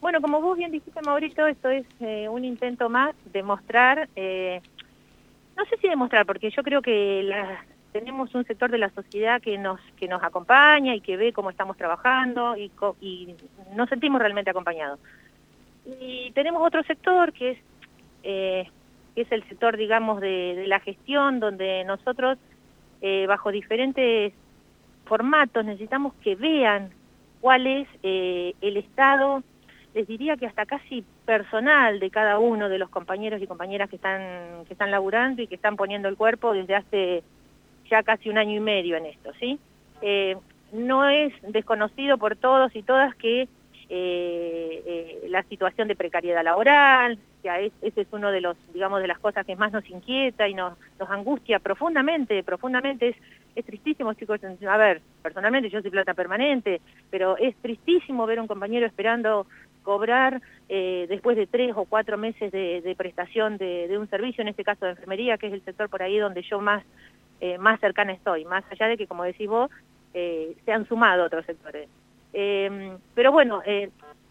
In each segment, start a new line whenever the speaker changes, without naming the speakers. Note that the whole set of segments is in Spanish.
Bueno, como vos bien dijiste, Maurito, esto es eh, un intento más de mostrar, eh, no sé si demostrar, porque yo creo que la, tenemos un sector de la sociedad que nos que nos acompaña y que ve cómo estamos trabajando y, y nos sentimos realmente acompañados. Y tenemos otro sector que es eh, que es el sector, digamos, de, de la gestión, donde nosotros, eh, bajo diferentes formatos, necesitamos que vean cuál es el estado les diría que hasta casi personal de cada uno de los compañeros y compañeras que están, que están laburando y que están poniendo el cuerpo desde hace ya casi un año y medio en esto, ¿sí? Eh, no es desconocido por todos y todas que eh, eh, la situación de precariedad laboral, que es, ese es uno de los, digamos, de las cosas que más nos inquieta y nos, nos angustia profundamente, profundamente, es, es tristísimo, chicos, a ver, personalmente yo soy plata permanente, pero es tristísimo ver a un compañero esperando cobrar eh, después de tres o cuatro meses de, prestación de, un servicio, en este caso de enfermería, que es el sector por ahí donde yo más, eh, más cercana estoy, más allá de que, como decís vos, eh, se han sumado otros sectores. Em, pero bueno,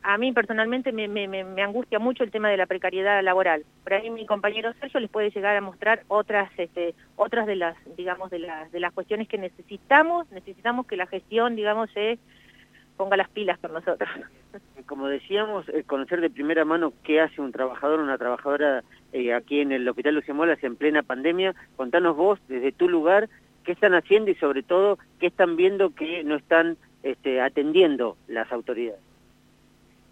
a mí personalmente me, me, me, angustia mucho el tema de la precariedad laboral. Por ahí mi compañero Sergio les puede llegar a mostrar otras, este, otras de las, digamos, de las, de las cuestiones que necesitamos, necesitamos que la gestión, digamos, se ponga las pilas con nosotros.
Como decíamos, conocer de primera mano qué hace un trabajador, una trabajadora eh, aquí en el Hospital Lucio Molas en plena pandemia. Contanos vos, desde tu lugar, qué están haciendo y sobre todo qué están viendo que no están este, atendiendo las autoridades.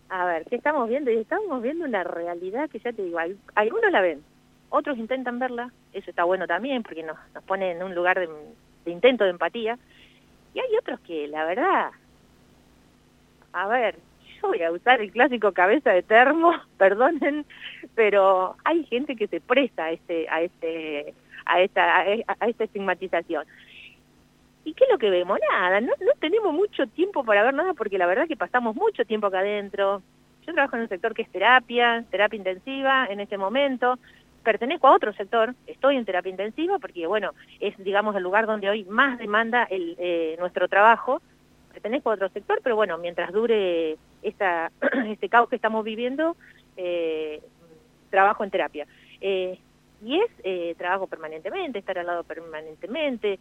A ver, ¿qué estamos viendo? Y estamos viendo una realidad que ya te digo, algunos la ven, otros intentan verla, eso está bueno también porque nos, nos pone en un lugar de intento de empatía, y hay otros que la verdad a ver, yo voy a usar el clásico cabeza de termo, perdonen, pero hay gente que se presta a este, a este, a esta, a esta estigmatización. ¿Y qué es lo que vemos? Nada, no, tenemos mucho tiempo para ver nada porque la verdad que pasamos mucho tiempo acá adentro. Yo trabajo en un sector que es terapia, terapia intensiva en este momento. Pertenezco a otro sector, estoy en terapia intensiva porque, bueno, es, digamos, el lugar donde hoy más demanda el, eh, nuestro trabajo pertenezco a otro sector, pero bueno, mientras dure esta, este caos que estamos viviendo, eh, trabajo en terapia. Eh, y es eh, trabajo permanentemente, estar al lado permanentemente,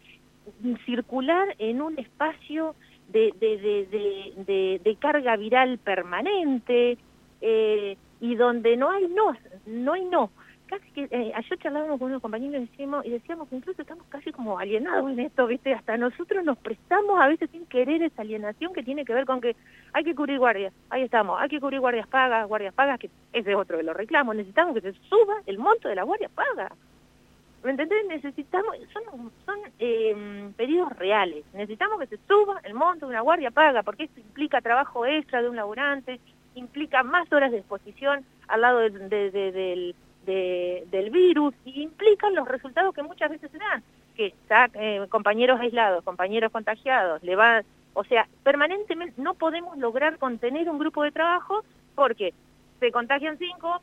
circular en un espacio de, de, de carga viral permanente y donde no hay no, no hay no casi que eh, ayer charlábamos con unos compañeros y decíamos, y decíamos que incluso estamos casi como alienados en esto, ¿viste? Hasta nosotros nos prestamos a veces sin querer esa alienación que tiene que ver con que hay que cubrir guardias, ahí estamos, hay que cubrir guardias pagas, guardias pagas, que ese es otro de los reclamos, necesitamos que se suba el monto de la guardia paga. ¿Me entendés? Necesitamos, son, son eh, pedidos reales, necesitamos que se suba el monto de una guardia paga, porque esto implica trabajo extra de un laburante, implica más horas de exposición al lado de, del del virus y implican los resultados que muchas veces se dan, que eh, compañeros aislados, compañeros contagiados, le va, o sea, permanentemente no podemos lograr contener un grupo de trabajo porque se contagian cinco,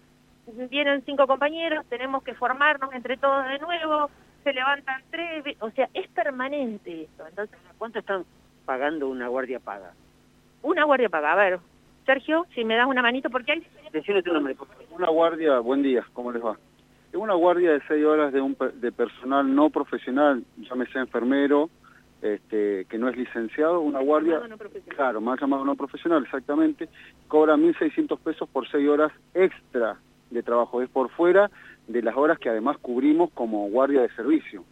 vienen cinco compañeros, tenemos que formarnos entre todos de nuevo, se levantan tres, o sea, es permanente eso. Entonces,
¿cuánto están pagando una guardia paga?
Una guardia paga, a ver, Sergio, si me das una manito, porque hay...
Una guardia, buen día, ¿cómo les va? Es una guardia de seis horas de, un, de personal no profesional, llámese enfermero, este, que no es licenciado, una guardia, no claro, más llamado no profesional, exactamente, cobra 1.600 pesos por seis horas extra de trabajo, es por fuera de las horas que además cubrimos como guardia de servicio.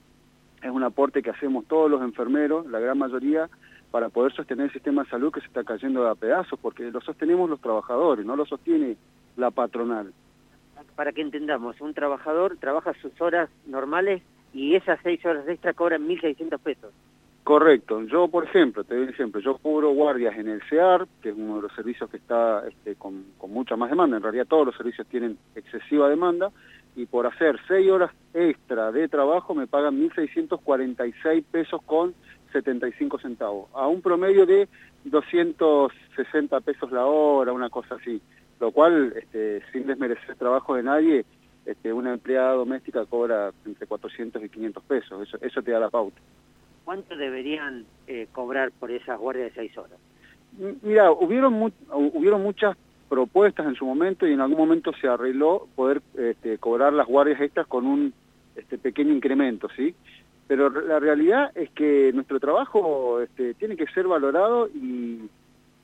Es un aporte que hacemos todos los enfermeros, la gran mayoría, para poder sostener el sistema de salud que se está cayendo a pedazos, porque lo sostenemos los trabajadores, no lo sostiene la patronal.
Para que entendamos, un trabajador trabaja sus horas normales y esas seis horas extra cobran 1.600 pesos.
Correcto. Yo, por ejemplo, te doy un ejemplo, yo cubro guardias en el CEAR, que es uno de los servicios que está este, con, con mucha más demanda, en realidad todos los servicios tienen excesiva demanda, y por hacer seis horas extra de trabajo me pagan 1.646 pesos con 75 centavos, a un promedio de 260 pesos la hora, una cosa así, lo cual, este, sin desmerecer el trabajo de nadie, este, una empleada doméstica cobra entre 400 y 500 pesos, eso, eso te da la pauta.
¿Cuánto deberían eh, cobrar por esas guardias de seis horas?
Mira, hubieron, hubieron muchas propuestas en su momento y en algún momento se arregló poder este, cobrar las guardias estas con un este, pequeño incremento, ¿sí? Pero la realidad es que nuestro trabajo este, tiene que ser valorado y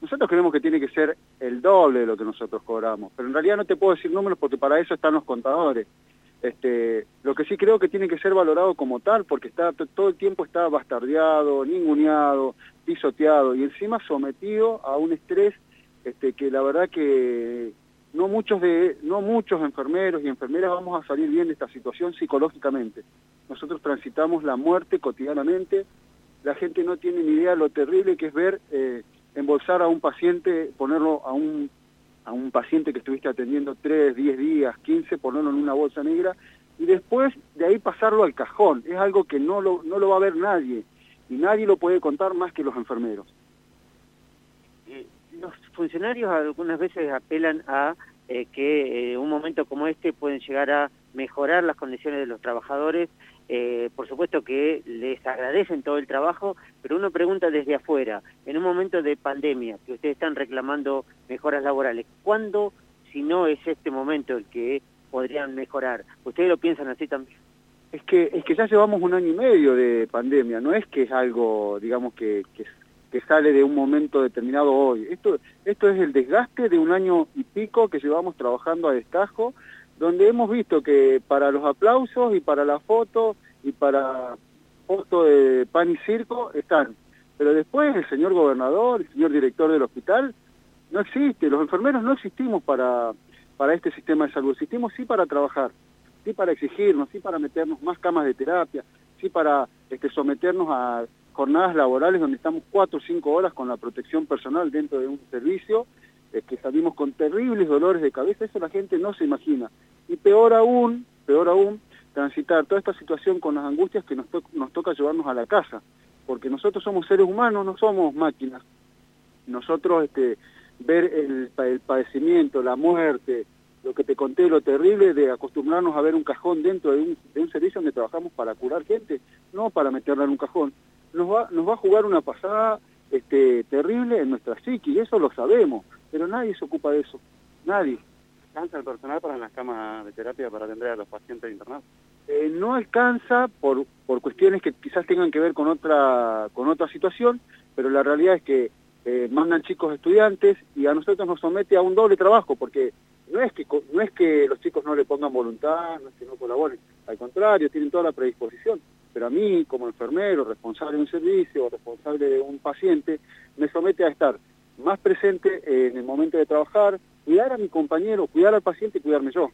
nosotros creemos que tiene que ser el doble de lo que nosotros cobramos, pero en realidad no te puedo decir números porque para eso están los contadores. Este, lo que sí creo que tiene que ser valorado como tal, porque está todo el tiempo está bastardeado, ninguneado, pisoteado y encima sometido a un estrés este, que la verdad que no muchos de no muchos enfermeros y enfermeras vamos a salir bien de esta situación psicológicamente. Nosotros transitamos la muerte cotidianamente, la gente no tiene ni idea lo terrible que es ver eh, embolsar a un paciente, ponerlo a un a un paciente que estuviste atendiendo 3, 10 días, 15, ponerlo en una bolsa negra y después de ahí pasarlo al cajón. Es algo que no lo, no lo va a ver nadie y nadie lo puede contar más que los enfermeros.
Eh, los funcionarios algunas veces apelan a eh, que eh, un momento como este pueden llegar a mejorar las condiciones de los trabajadores. Eh, por supuesto que les agradecen todo el trabajo, pero uno pregunta desde afuera, en un momento de pandemia, que ustedes están reclamando mejoras laborales, ¿cuándo, si no es este momento el que podrían mejorar? ¿Ustedes lo piensan así también?
Es que, es que ya llevamos un año y medio de pandemia, no es que es algo, digamos, que, que que sale de un momento determinado hoy. Esto, esto es el desgaste de un año y pico que llevamos trabajando a destajo, donde hemos visto que para los aplausos y para la foto y para foto de pan y circo están. Pero después el señor gobernador, el señor director del hospital, no existe. Los enfermeros no existimos para, para este sistema de salud. Existimos sí para trabajar, sí para exigirnos, sí para meternos más camas de terapia, sí para este, someternos a jornadas laborales donde estamos cuatro o cinco horas con la protección personal dentro de un servicio, es que salimos con terribles dolores de cabeza, eso la gente no se imagina. Y peor aún, peor aún, transitar toda esta situación con las angustias que nos, nos toca llevarnos a la casa, porque nosotros somos seres humanos, no somos máquinas. Nosotros este, ver el, el padecimiento, la muerte, lo que te conté, lo terrible de acostumbrarnos a ver un cajón dentro de un, de un servicio donde trabajamos para curar gente, no para meterla en un cajón nos va, nos va a jugar una pasada este, terrible en nuestra psique, y eso lo sabemos, pero nadie se ocupa de eso, nadie.
¿Alcanza el personal para las camas de terapia para atender a los pacientes internados?
Eh, no alcanza por, por cuestiones que quizás tengan que ver con otra, con otra situación, pero la realidad es que eh, mandan chicos estudiantes y a nosotros nos somete a un doble trabajo, porque no es que no es que los chicos no le pongan voluntad, no es que no colaboren, al contrario, tienen toda la predisposición, pero a mí, como enfermero, responsable de un servicio o responsable de un paciente, me somete a estar más presente en el momento de trabajar, cuidar a mi compañero, cuidar al paciente y cuidarme yo.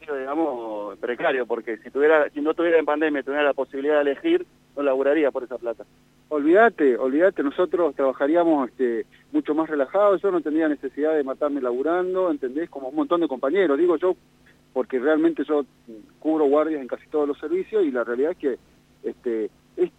digamos, precario, porque si tuviera si no tuviera en pandemia, tuviera la posibilidad de elegir, no laburaría por esa plata.
Olvídate, olvídate, nosotros trabajaríamos este, mucho más relajados, yo no tendría necesidad de matarme laburando, ¿entendés? Como un montón de compañeros, digo yo, porque realmente yo cubro guardias en casi todos los servicios y la realidad es que este,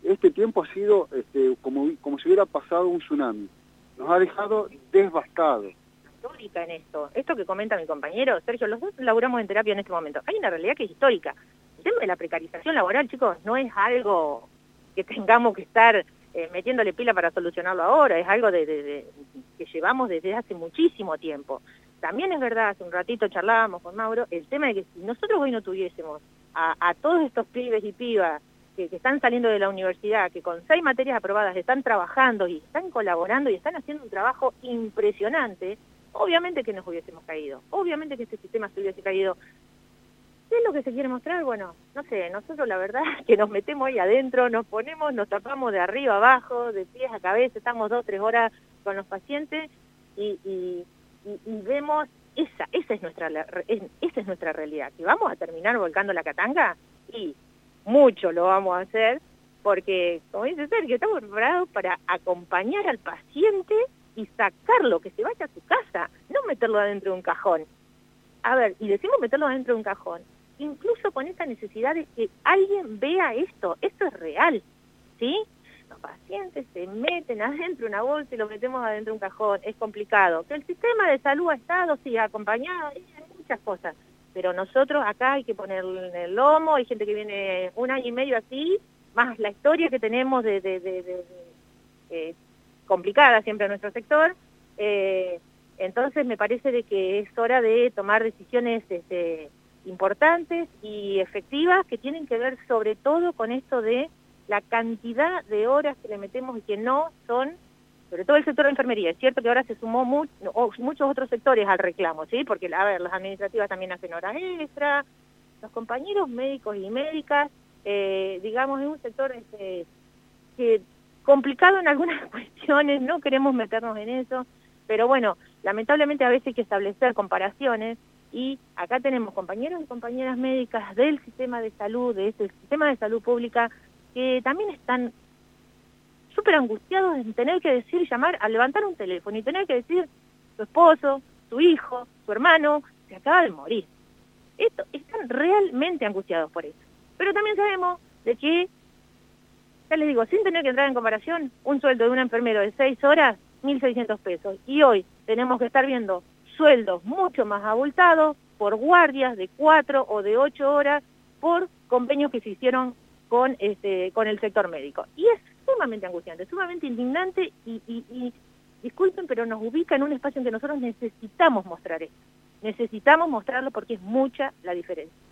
este tiempo ha sido este, como, como si hubiera pasado un tsunami. Nos ha dejado devastados.
Histórica en esto. Esto que comenta mi compañero, Sergio, los dos laburamos en terapia en este momento. Hay una realidad que es histórica. El tema de la precarización laboral, chicos, no es algo que tengamos que estar eh, metiéndole pila para solucionarlo ahora, es algo de, que llevamos desde hace muchísimo tiempo también es verdad, hace un ratito charlábamos con Mauro, el tema de que si nosotros hoy no tuviésemos a, todos estos pibes y pibas que, están saliendo de la universidad, que con seis materias aprobadas están trabajando y están colaborando y están haciendo un trabajo impresionante, obviamente que nos hubiésemos caído, obviamente que este sistema se hubiese caído. ¿Qué es lo que se quiere mostrar? Bueno, no sé, nosotros la verdad que nos metemos ahí adentro, nos ponemos, nos tapamos de arriba abajo, de pies a cabeza, estamos dos, tres horas con los pacientes y y, vemos esa, esa es nuestra esa es nuestra realidad, que vamos a terminar volcando la catanga y mucho lo vamos a hacer porque, como dice Sergio, estamos preparados para acompañar al paciente y sacarlo, que se vaya a su casa, no meterlo adentro de un cajón. A ver, y decimos meterlo adentro de un cajón, incluso con esa necesidad de que alguien vea esto, esto es real, ¿sí? Los pacientes se meten adentro de una bolsa y lo metemos adentro de un cajón, es complicado. Que el sistema de salud ha estado, sí, acompañado, hay muchas cosas, pero nosotros acá hay que poner el lomo, hay gente que viene un año y medio así, más la historia que tenemos de, eh, complicada siempre en nuestro sector, eh, Entonces me parece de que es hora de tomar decisiones este, importantes y efectivas que tienen que ver sobre todo con esto de la cantidad de horas que le metemos y que no son, sobre todo el sector de enfermería. Es cierto que ahora se sumó muchos otros sectores al reclamo, ¿sí? Porque, a ver, las administrativas también hacen horas extra, los compañeros médicos y médicas, eh, digamos, es un sector este, que complicado en algunas cuestiones, no queremos meternos en eso, pero bueno, lamentablemente a veces hay que establecer comparaciones y acá tenemos compañeros y compañeras médicas del sistema de salud, de este sistema de salud pública, que también están súper angustiados en tener que decir, llamar, a levantar un teléfono y tener que decir su esposo, su hijo, su hermano, se acaba de morir. Esto, están realmente angustiados por eso. Pero también sabemos de que, ya les digo, sin tener que entrar en comparación, un sueldo de un enfermero de seis horas, 1.600 pesos. Y hoy tenemos que estar viendo sueldos mucho más abultados por guardias de cuatro o de ocho horas por convenios que se hicieron con, este, con el sector médico. Y es sumamente angustiante, sumamente indignante y, y disculpen, pero nos ubica en un espacio en que nosotros necesitamos mostrar esto. Necesitamos mostrarlo porque es mucha la diferencia.